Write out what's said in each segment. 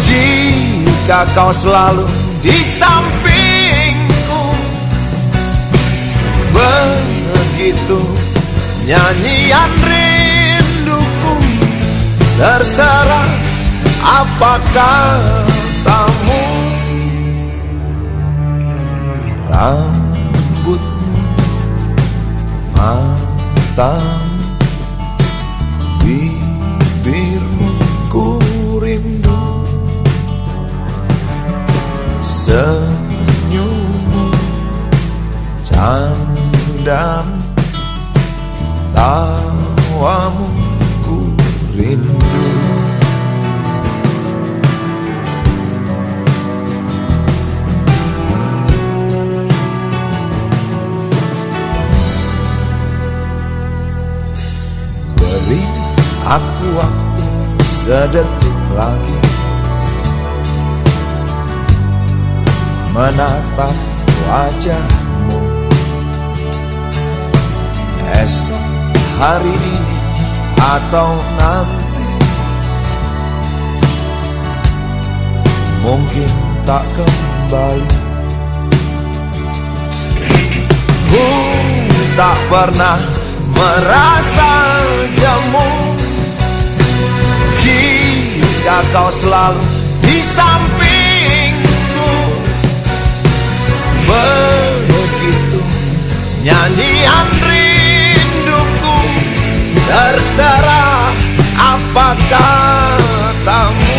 Jika kau selalu di sampingku Begitu nyanyian rinduku Terserah apakah katamu. Rambutmu matamu senyummu. Candamu tawamu ku rindu. Beri aku waktu sedetik lagi Menatap wajahmu. Esok hari ini atau nanti Mungkin tak kembali. Ku tak pernah merasa jemu Jika kau selalu di sampingku Terserah apa katamu.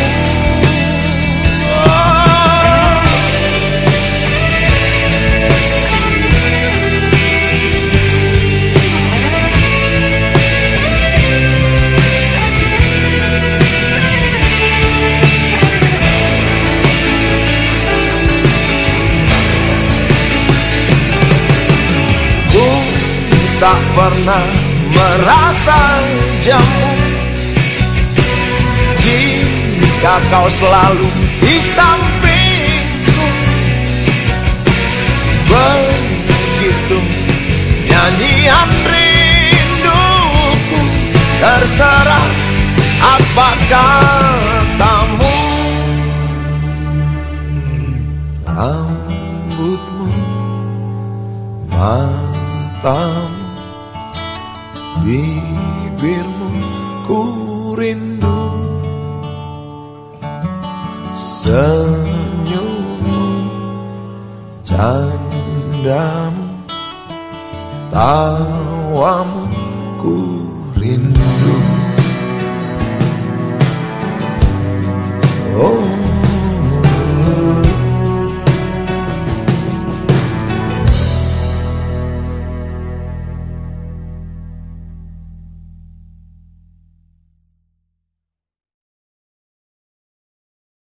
Tak pernah merasa jemu Jika kau selalu di sampingku Begitu nyanyian rinduku Terserah apa katamu. Rambutmu matamu bibirmu ku rindu. Senyummu candamu tawamu ku rindu.